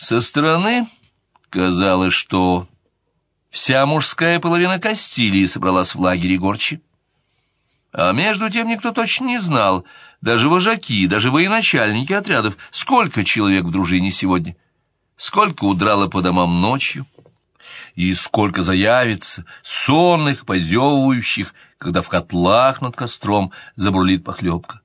Со стороны казалось, что вся мужская половина Кастилии собралась в лагере Горчи. А между тем никто точно не знал, даже вожаки, даже военачальники отрядов, сколько человек в дружине сегодня, сколько удрало по домам ночью, и сколько заявится сонных, позевывающих, когда в котлах над костром забурлит похлебка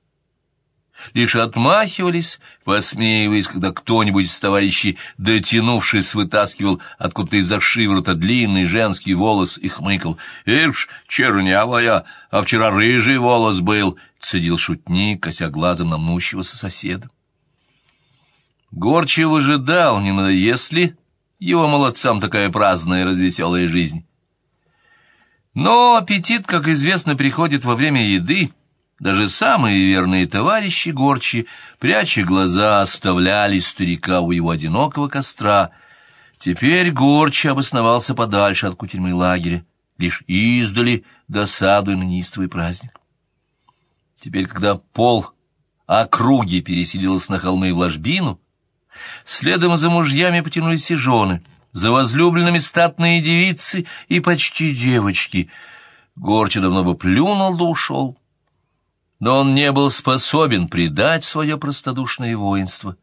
лишь отмахивались, посмеиваясь, когда кто-нибудь из товарищей, дотянувшись, вытаскивал откуда-то из-за шиворота длинный женский волос и хмыкал. «Ишь, чернявая, а вчера рыжий волос был!» — цедил шутник, кося глазом на мнущегося соседа. Горчев ожидал, не надоест ли его молодцам такая праздная развеселая жизнь. Но аппетит, как известно, приходит во время еды, — даже самые верные товарищи Горчи, пряча глаза, оставляли старика у его одинокого костра. Теперь Горчи обосновался подальше от кутерьмы лагеря, лишь издали досадуя на неистовый праздник. Теперь, когда пол округи переселилась на холмы в ложбину, следом за мужьями потянулись и жены, за возлюбленными статные девицы и почти девочки. Горчи давно бы плюнул да ушел но он не был способен предать свое простодушное воинство,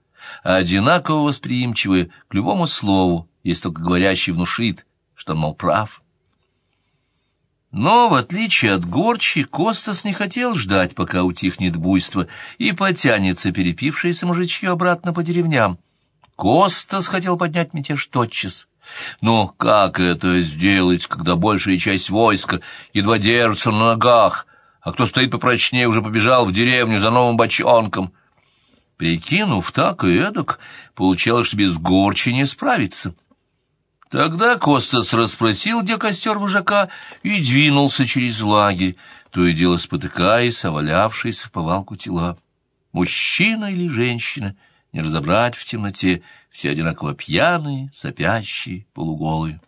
а одинаково восприимчивое к любому слову, если только говорящий внушит, что мол, прав. Но, в отличие от Горчи, Костас не хотел ждать, пока утихнет буйство, и потянется перепившееся мужичье обратно по деревням. Костас хотел поднять мятеж тотчас. Но как это сделать, когда большая часть войска едва держится на ногах, а кто стоит попрочнее, уже побежал в деревню за новым бочонком. Прикинув так и эдак, получалось, что без горчи не справиться. Тогда Костас расспросил, где костер вожака, и двинулся через лагерь, то и дело спотыкаясь, овалявшись в повалку тела. Мужчина или женщина, не разобрать в темноте, все одинаково пьяные, сопящие, полуголые.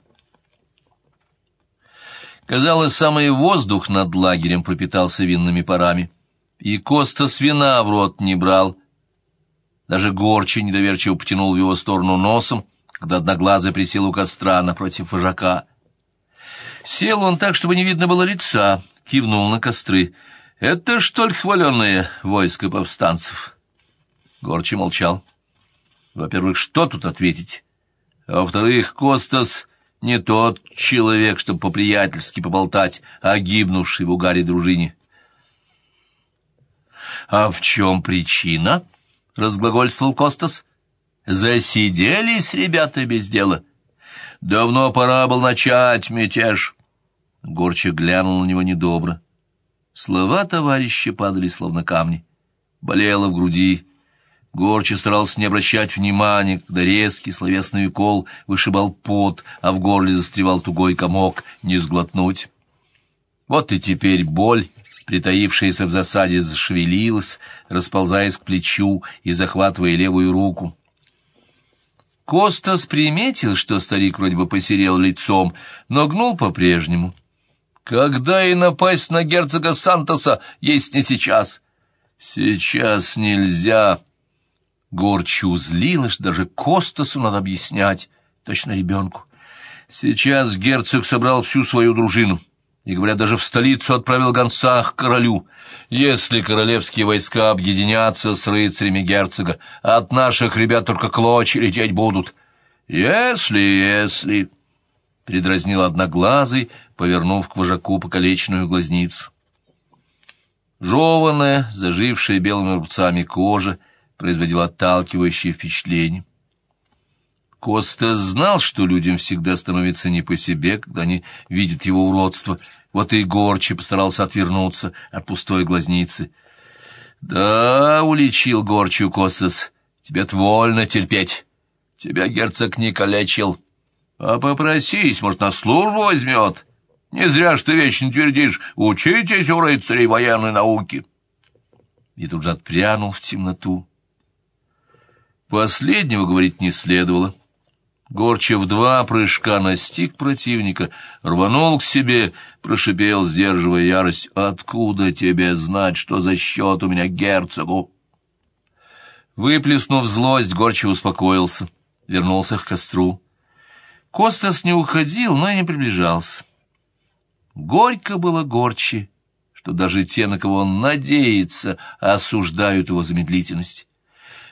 Казалось, самый воздух над лагерем пропитался винными парами. И Коста свина в рот не брал. Даже Горчи недоверчиво потянул в его сторону носом, когда одноглазый присел у костра напротив вожака. Сел он так, чтобы не видно было лица, кивнул на костры. «Это что ли хваленное войско повстанцев?» Горчи молчал. Во-первых, что тут ответить? А во-вторых, Костас не тот человек, чтобы по-приятельски поболтать о гибнувшей в угаре дружине. — А в чем причина? — разглагольствовал Костас. — Засиделись ребята без дела. Давно пора был начать мятеж. Горча глянул на него недобро. Слова товарища падали, словно камни. Болело в груди. Горчи старался не обращать внимания, когда резкий словесный укол вышибал пот, а в горле застревал тугой комок, не сглотнуть. Вот и теперь боль, притаившаяся в засаде, зашевелилась, расползаясь к плечу и захватывая левую руку. Костас приметил, что старик вроде бы посерел лицом, но гнул по-прежнему. «Когда и напасть на герцога Сантоса есть не сейчас?» «Сейчас нельзя», Горчу злилась, даже Костасу надо объяснять, точно ребенку. Сейчас герцог собрал всю свою дружину и, говорят, даже в столицу отправил гонца к королю. Если королевские войска объединятся с рыцарями герцога, от наших ребят только клочья лететь будут. Если, если... — предразнил одноглазый, повернув к вожаку покалеченную глазницу. Жеванная, зажившая белыми рубцами кожа, производил отталкивающее впечатление. Коста знал, что людям всегда становится не по себе, когда они видят его уродство. Вот и Горчи постарался отвернуться от пустой глазницы. «Да, — уличил Горчию Костас, — тебе вольно терпеть. Тебя герцог не калечил. А попросись, может, на службу возьмет. Не зря ж ты вечно твердишь, учитесь у рыцарей военной науки». И тут же отпрянул в темноту. Последнего говорить не следовало. Горчев два прыжка настиг противника, рванул к себе, прошипел, сдерживая ярость. «Откуда тебе знать, что за счет у меня герцогу?» Выплеснув злость, Горчев успокоился. вернулся к костру. Костас не уходил, но и не приближался. Горько было горче, что даже те, на кого он надеется, осуждают его за медлительность.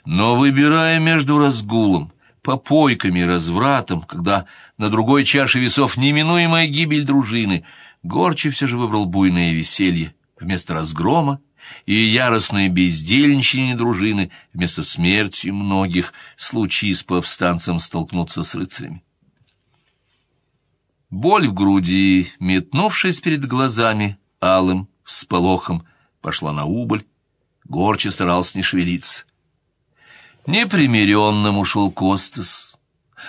Но выбирая между разгулом, попойками и развратом, когда на другой чаше весов неминуемая гибель дружины, Горчи все же выбрал буйное веселье вместо разгрома и яростное бездельничание дружины вместо смерти многих, случай с повстанцем столкнуться с рыцарями. Боль в груди, метнувшись перед глазами, алым, всполохом, пошла на убыль, Горчи старался не шевелиться. Непримиренным ушел Костас.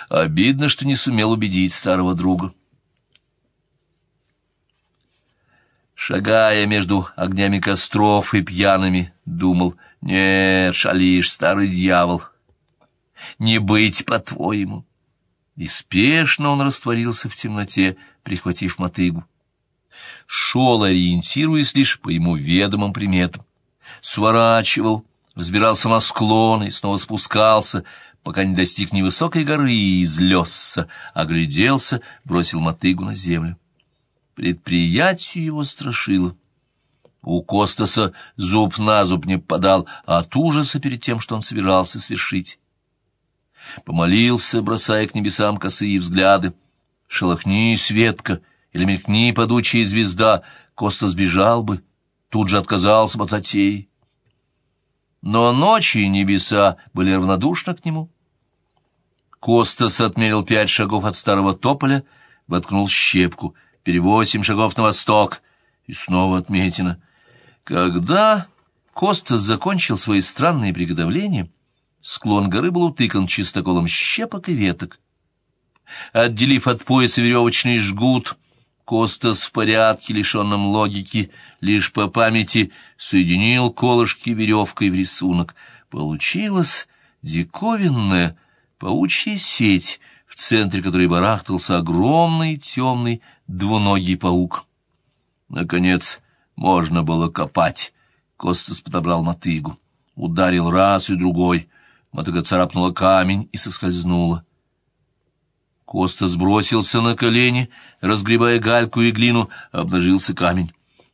Обидно, что не сумел убедить старого друга. Шагая между огнями костров и пьяными, думал, «Нет, шалишь, старый дьявол, не быть по-твоему». И спешно он растворился в темноте, прихватив мотыгу. Шел, ориентируясь лишь по ему ведомым приметам. Сворачивал, взбирался на склон и снова спускался, пока не достиг невысокой горы и излезся, огляделся, бросил мотыгу на землю. Предприятие его страшило. У Костаса зуб на зуб не подал от ужаса перед тем, что он собирался свершить. Помолился, бросая к небесам косые взгляды. Шелохни, Светка, или мелькни, падучая звезда, Коста сбежал бы, тут же отказался от затеи. Но ночи и небеса были равнодушны к нему. Костас отмерил пять шагов от старого тополя, воткнул щепку, перевосемь шагов на восток, и снова отметина. Когда Костас закончил свои странные приготовления, склон горы был утыкан чистоколом щепок и веток. Отделив от пояса веревочный жгут, Костас в порядке, лишенном логики, лишь по памяти соединил колышки веревкой в рисунок. Получилась диковинная паучья сеть, в центре которой барахтался огромный темный двуногий паук. Наконец, можно было копать. Костас подобрал мотыгу. Ударил раз и другой. Мотыга царапнула камень и соскользнула. Коста сбросился на колени, разгребая гальку и глину, обнажился камень.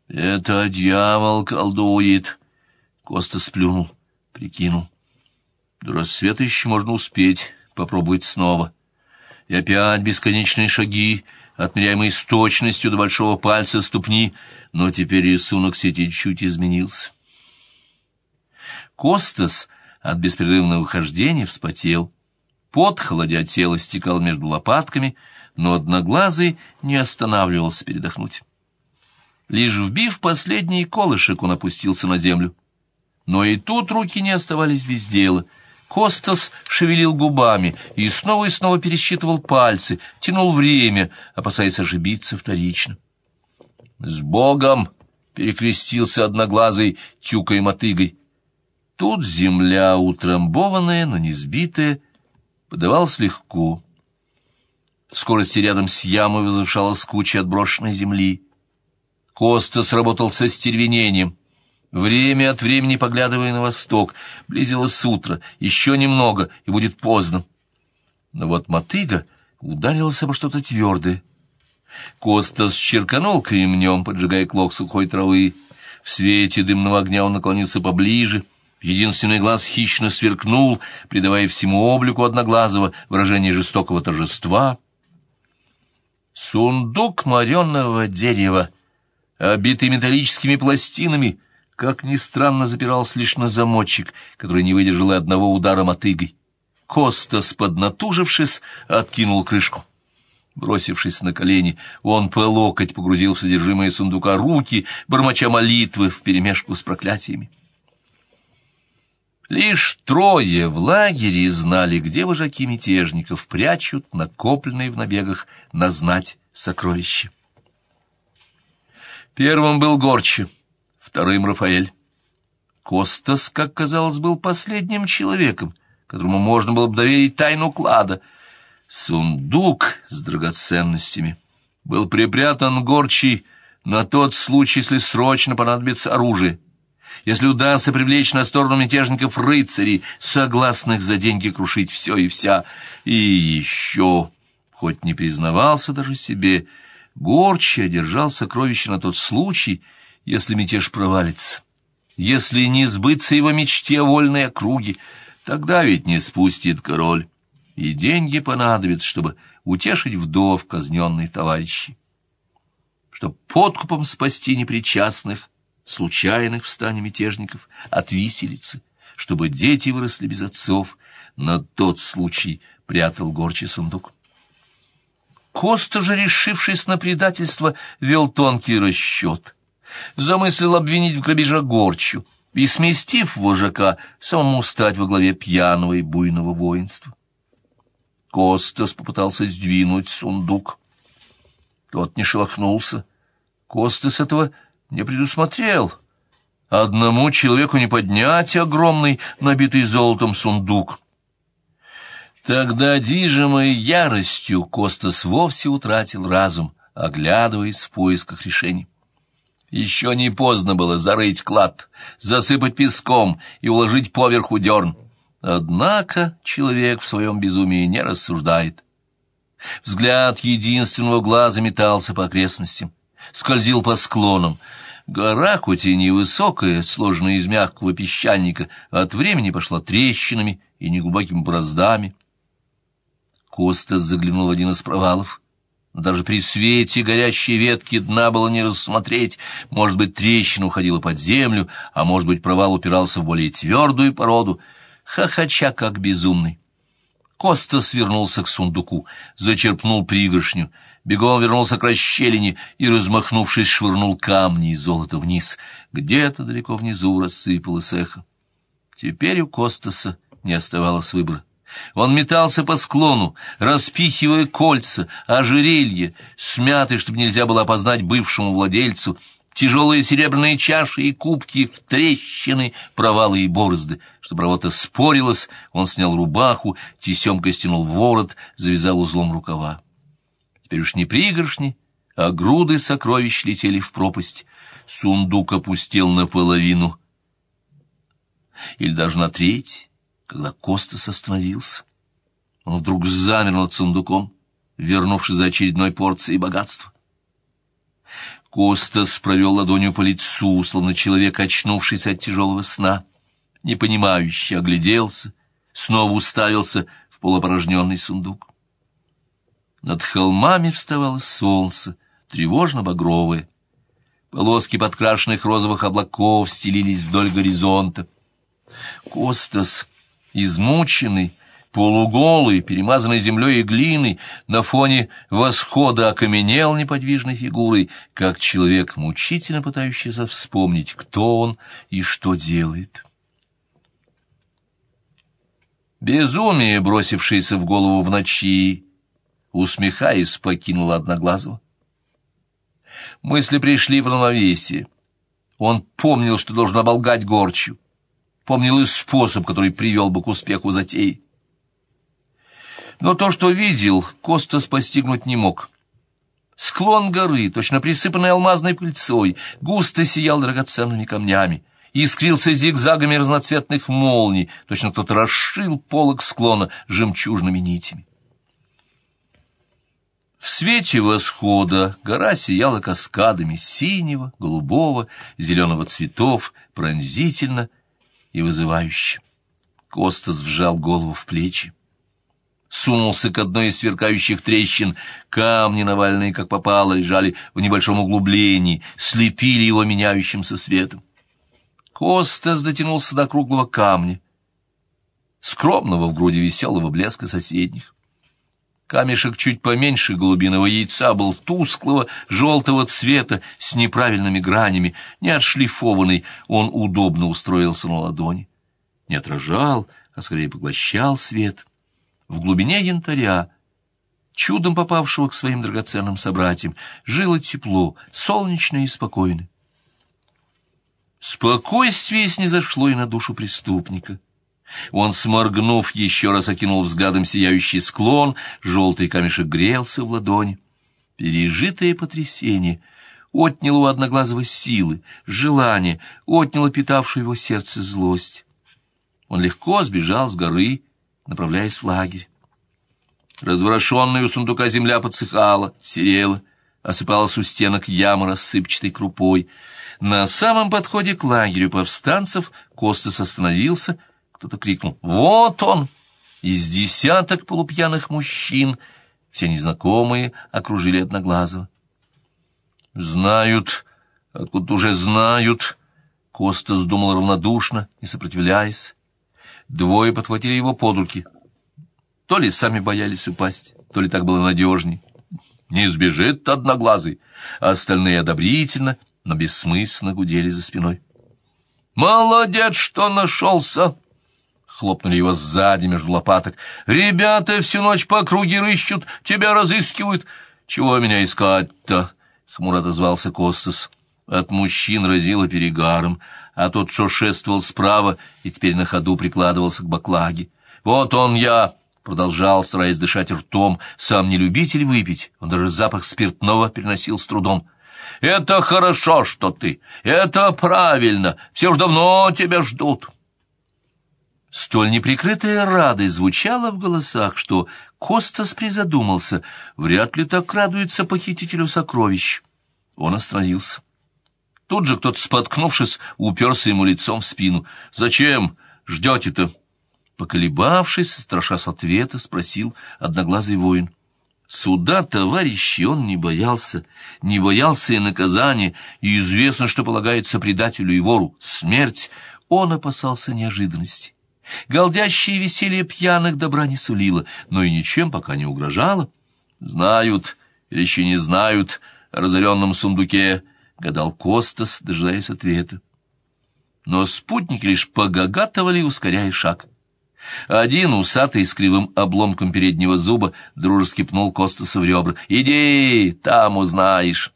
«Это дьявол колдует!» Коста сплюнул, прикинул. До рассвета еще можно успеть, попробовать снова. И опять бесконечные шаги, отмеряемые с точностью до большого пальца ступни, но теперь рисунок сети чуть изменился. Костас от беспрерывного хождения вспотел. Пот, холодя тело, стекал между лопатками, но одноглазый не останавливался передохнуть. Лишь вбив последний колышек, он опустился на землю. Но и тут руки не оставались без дела. Костас шевелил губами и снова и снова пересчитывал пальцы, тянул время, опасаясь ошибиться вторично. «С Богом!» — перекрестился одноглазый, тюкой мотыгой. Тут земля, утрамбованная, но не сбитая, подавалась легко. В скорости рядом с ямой возвышалась куча отброшенной земли. Коста сработал со стервенением. Время от времени, поглядывая на восток, близилось утро, еще немного, и будет поздно. Но вот мотыга ударилась обо что-то твердое. Костас черканул кремнем, поджигая клок сухой травы. В свете дымного огня он наклонился поближе — Единственный глаз хищно сверкнул, придавая всему облику одноглазого выражение жестокого торжества. Сундук моренного дерева, обитый металлическими пластинами, как ни странно запирался лишь на замочек, который не выдержал и одного удара мотыгой. Костас, поднатужившись, откинул крышку. Бросившись на колени, он по локоть погрузил в содержимое сундука руки, бормоча молитвы вперемешку с проклятиями. Лишь трое в лагере знали, где вожаки мятежников прячут накопленные в набегах на знать сокровища. Первым был Горчи, вторым — Рафаэль. Костас, как казалось, был последним человеком, которому можно было бы доверить тайну клада. Сундук с драгоценностями был припрятан Горчий на тот случай, если срочно понадобится оружие. Если удастся привлечь на сторону мятежников рыцарей, согласных за деньги крушить все и вся, и еще, хоть не признавался даже себе, Горчи одержал сокровище на тот случай, если мятеж провалится. Если не сбыться его мечте вольной округе, тогда ведь не спустит король, и деньги понадобятся, чтобы утешить вдов казненной товарищи. Чтоб подкупом спасти непричастных, случайных в стане мятежников, от виселицы, чтобы дети выросли без отцов, на тот случай прятал горчий сундук. Коста же, решившись на предательство, вел тонкий расчет. Замыслил обвинить в грабеже горчу и, сместив вожака, самому стать во главе пьяного и буйного воинства. Костас попытался сдвинуть сундук. Тот не шелохнулся. Костас этого не предусмотрел. Одному человеку не поднять огромный, набитый золотом сундук. Тогда, движимой яростью, Костас вовсе утратил разум, оглядываясь в поисках решений. Еще не поздно было зарыть клад, засыпать песком и уложить поверху дерн. Однако человек в своем безумии не рассуждает. Взгляд единственного глаза метался по окрестностям, скользил по склонам. Гора, хоть и невысокая, сложенная из мягкого песчаника, от времени пошла трещинами и неглубокими бороздами. Костас заглянул в один из провалов. даже при свете горящей ветки дна было не рассмотреть. Может быть, трещина уходила под землю, а может быть, провал упирался в более твердую породу. Хохоча, как безумный. Коста свернулся к сундуку, зачерпнул пригоршню, бегом вернулся к расщелине и, размахнувшись, швырнул камни и золото вниз. Где-то далеко внизу рассыпалось эхо. Теперь у Костаса не оставалось выбора. Он метался по склону, распихивая кольца, ожерелья, смятые, чтобы нельзя было опознать бывшему владельцу, тяжелые серебряные чаши и кубки в трещины, провалы и борозды. Чтобы работа спорилась, он снял рубаху, тесемкой стянул ворот, завязал узлом рукава. Теперь уж не пригоршни, а груды сокровищ летели в пропасть. Сундук опустил наполовину, или даже на треть когда Костас остановился. Он вдруг замер над сундуком, вернувшись за очередной порцией богатства. Костас провел ладонью по лицу, словно человек, очнувшийся от тяжелого сна, непонимающе огляделся, снова уставился в полупорожненный сундук. Над холмами вставало солнце, тревожно-багровое. Полоски подкрашенных розовых облаков стелились вдоль горизонта. Костас измученный, полуголый, перемазанный землей и глиной, на фоне восхода окаменел неподвижной фигурой, как человек, мучительно пытающийся вспомнить, кто он и что делает. Безумие, бросившееся в голову в ночи, усмехаясь, покинуло Одноглазого. Мысли пришли в равновесие. Он помнил, что должен оболгать горчу помнил и способ, который привел бы к успеху затеи. Но то, что видел, Костас постигнуть не мог. Склон горы, точно присыпанный алмазной пыльцой, густо сиял драгоценными камнями, искрился зигзагами разноцветных молний, точно кто-то расшил полог склона жемчужными нитями. В свете восхода гора сияла каскадами синего, голубого, зеленого цветов, пронзительно — и вызывающе. Костас вжал голову в плечи. Сунулся к одной из сверкающих трещин. Камни, навальные как попало, лежали в небольшом углублении, слепили его меняющимся светом. Костас дотянулся до круглого камня, скромного в груди веселого блеска соседних. Камешек чуть поменьше голубиного яйца был тусклого, желтого цвета, с неправильными гранями, не отшлифованный, он удобно устроился на ладони. Не отражал, а скорее поглощал свет. В глубине янтаря, чудом попавшего к своим драгоценным собратьям, жило тепло, солнечное и спокойное. Спокойствие снизошло и на душу преступника — он, сморгнув, еще раз окинул взглядом сияющий склон, желтый камешек грелся в ладони. Пережитое потрясение отняло у Одноглазого силы, желание, отняло питавшую его сердце злость. Он легко сбежал с горы, направляясь в лагерь. Разворошенная у сундука земля подсыхала, серела, осыпалась у стенок яма рассыпчатой крупой. На самом подходе к лагерю повстанцев Костас остановился, кто-то крикнул «Вот он!» Из десяток полупьяных мужчин, все незнакомые, окружили Одноглазого. «Знают, откуда уже знают», — Костас думал равнодушно, не сопротивляясь. Двое подхватили его под руки. То ли сами боялись упасть, то ли так было надежней. Не сбежит одноглазый, а остальные одобрительно, но бессмысленно гудели за спиной. «Молодец, что нашелся!» Хлопнули его сзади между лопаток. «Ребята всю ночь по округе рыщут, тебя разыскивают. Чего меня искать-то?» — хмуро отозвался Костас. От мужчин разило перегаром, а тот, что шествовал справа и теперь на ходу прикладывался к баклаге. «Вот он я!» — продолжал, стараясь дышать ртом. Сам не любитель выпить, он даже запах спиртного переносил с трудом. «Это хорошо, что ты! Это правильно! Все уж давно тебя ждут!» Столь неприкрытая радость звучала в голосах, что Костас призадумался, вряд ли так радуется похитителю сокровищ. Он остановился. Тут же кто-то, споткнувшись, уперся ему лицом в спину. «Зачем ждете-то?» Поколебавшись, страшась ответа, спросил одноглазый воин. Суда, товарищи, он не боялся, не боялся и наказания, и известно, что полагается предателю и вору — смерть. Он опасался неожиданности. Голдящее веселье пьяных добра не сулило, но и ничем пока не угрожало. Знают или еще не знают о разоренном сундуке, гадал Костас, дожидаясь ответа. Но спутники лишь погагатывали, ускоряя шаг. Один, усатый, с кривым обломком переднего зуба, дружески пнул Костаса в ребра. «Иди, там узнаешь!»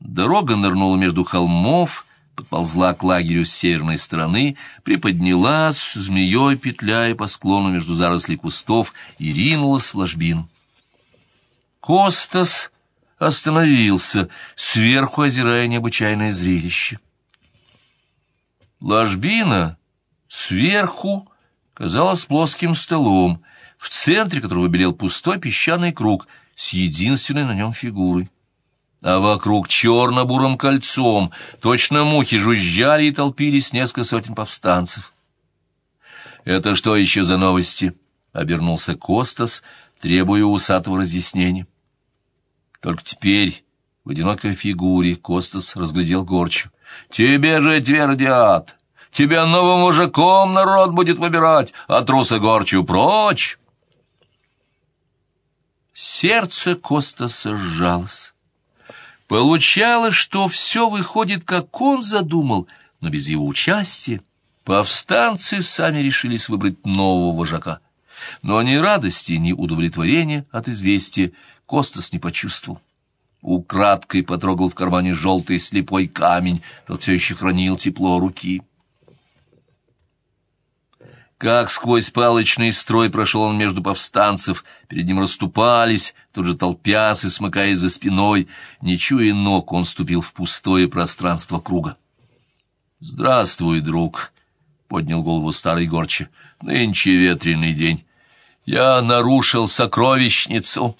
Дорога нырнула между холмов, подползла к лагерю с северной стороны, приподнялась, змеей петляя по склону между зарослей кустов, и ринулась в ложбину. Костас остановился, сверху озирая необычайное зрелище. Ложбина сверху казалась плоским столом, в центре которого белел пустой песчаный круг с единственной на нем фигурой а вокруг черно-бурым кольцом точно мухи жужжали и толпились несколько сотен повстанцев. «Это что еще за новости?» — обернулся Костас, требуя усатого разъяснения. Только теперь в одинокой фигуре Костас разглядел горчу. «Тебе же твердят! Тебя новым мужиком народ будет выбирать, а труса горчу прочь!» Сердце Костаса сжалось. Получалось, что все выходит, как он задумал, но без его участия. Повстанцы сами решились выбрать нового вожака. Но ни радости, ни удовлетворения от известия Костас не почувствовал. Украдкой потрогал в кармане желтый слепой камень, тот все еще хранил тепло руки. Как сквозь палочный строй прошел он между повстанцев, перед ним расступались, тут же толпясь и смыкаясь за спиной, не чуя ног, он ступил в пустое пространство круга. «Здравствуй, друг!» — поднял голову старый горче. «Нынче ветреный день. Я нарушил сокровищницу!»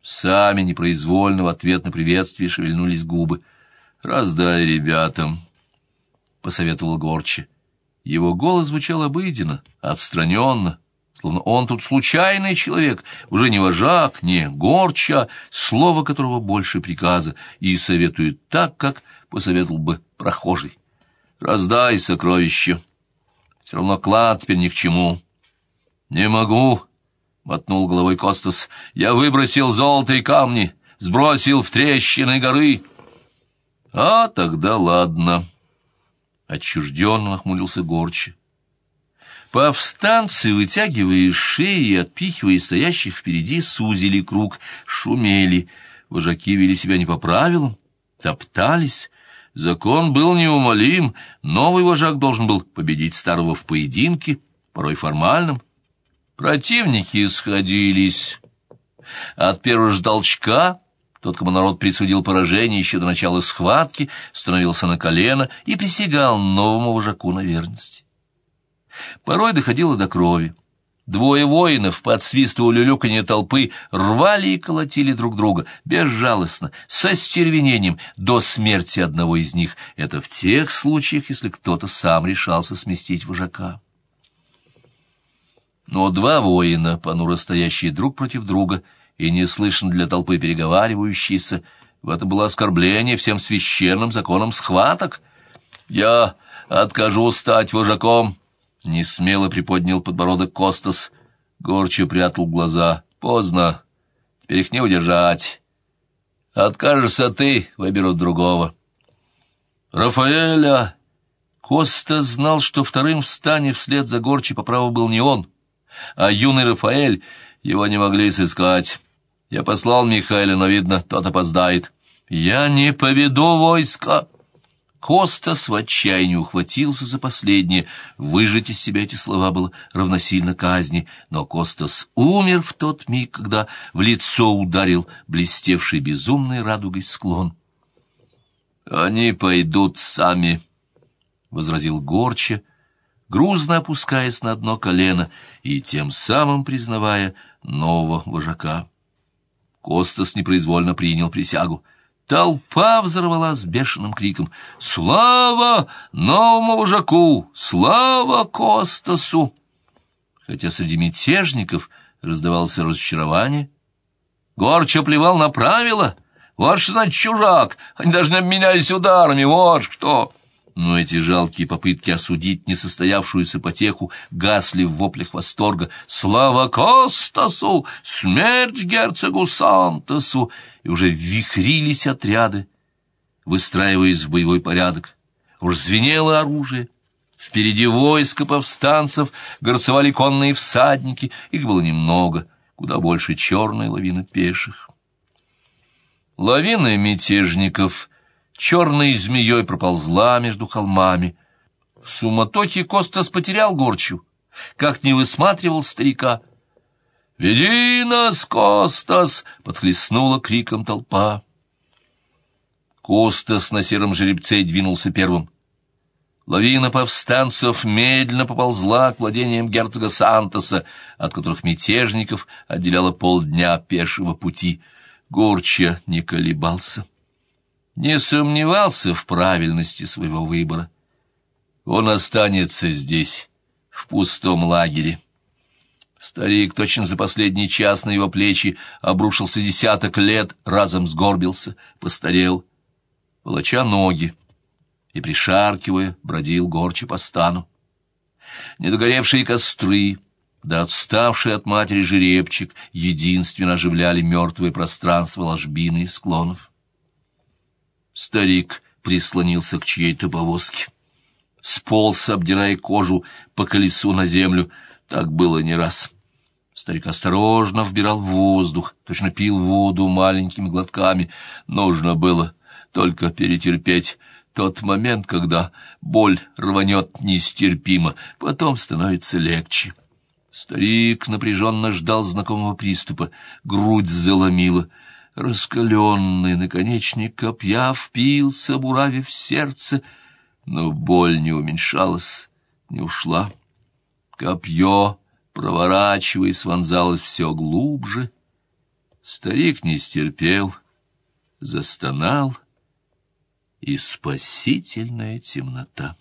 Сами непроизвольно в ответ на приветствие шевельнулись губы. «Раздай ребятам!» — посоветовал горче. Его голос звучал обыденно, отстраненно, словно он тут случайный человек, уже не вожак, не горча, слово которого больше приказа, и советует так, как посоветовал бы прохожий. «Раздай сокровище. Все равно клад теперь ни к чему». «Не могу», — мотнул головой Костас. «Я выбросил золотые камни, сбросил в трещины горы». «А тогда ладно». Отчужденно нахмурился Горчи. Повстанцы, вытягивая шеи и отпихивая стоящих впереди, сузили круг, шумели. Вожаки вели себя не по правилам, топтались. Закон был неумолим, новый вожак должен был победить старого в поединке, порой формальном. Противники сходились. От первого же толчка Тот, кому народ присудил поражение еще до начала схватки, становился на колено и присягал новому вожаку на верность. Порой доходило до крови. Двое воинов под свист улюлюканья толпы рвали и колотили друг друга, безжалостно, со стервенением, до смерти одного из них. Это в тех случаях, если кто-то сам решался сместить вожака. Но два воина, понуро стоящие друг против друга и неслышно для толпы переговаривающиеся, в этом было оскорбление всем священным законам схваток. «Я откажусь стать вожаком», не смело приподнял подбородок Костас. Горчо прятал глаза. Поздно. Теперь их не удержать. Откажешься ты, выберут другого. Рафаэля! Костас знал, что вторым в стане вслед за Горчи по праву был не он, а юный Рафаэль его не могли сыскать. Я послал Михаила, но, видно, тот опоздает. «Я не поведу войска!» Костас в отчаянии ухватился за последнее. Выжать из себя эти слова было равносильно казни, но Костас умер в тот миг, когда в лицо ударил блестевший безумной радугой склон. «Они пойдут сами», — возразил Горча, грузно опускаясь на одно колено и тем самым признавая нового вожака. Костас непроизвольно принял присягу — Толпа взорвалась бешеным криком «Слава новому вожаку! Слава Костасу!» Хотя среди мятежников раздавалось разочарование. Горча плевал на правила. Вот что значит чужак! Они даже не обменялись ударами, вот что! Но эти жалкие попытки осудить несостоявшуюся потеху гасли в воплях восторга. «Слава Костасу! Смерть герцогу Сантосу!» И уже вихрились отряды, выстраиваясь в боевой порядок. Уж звенело оружие. Впереди войска повстанцев горцевали конные всадники. Их было немного, куда больше черной лавины пеших. Лавина мятежников — черной змеей проползла между холмами. В суматохе Костас потерял горчу, как не высматривал старика. «Веди нас, Костас!» — подхлестнула криком толпа. Костас на сером жеребце двинулся первым. Лавина повстанцев медленно поползла к владениям герцога Сантоса, от которых мятежников отделяло полдня пешего пути. Горча не колебался не сомневался в правильности своего выбора. Он останется здесь, в пустом лагере. Старик точно за последний час на его плечи обрушился десяток лет, разом сгорбился, постарел, волоча ноги и, пришаркивая, бродил горче по стану. Недогоревшие костры, да отставший от матери жеребчик единственно оживляли мертвое пространство ложбины и склонов. Старик прислонился к чьей-то повозке. Сполз, обдирая кожу по колесу на землю. Так было не раз. Старик осторожно вбирал воздух, точно пил воду маленькими глотками. Нужно было только перетерпеть тот момент, когда боль рванет нестерпимо, потом становится легче. Старик напряженно ждал знакомого приступа, грудь заломила — Раскаленный наконечник копья впился бураве в сердце, но боль не уменьшалась, не ушла. Копье, проворачиваясь, вонзалось все глубже. Старик не стерпел, застонал, и спасительная темнота.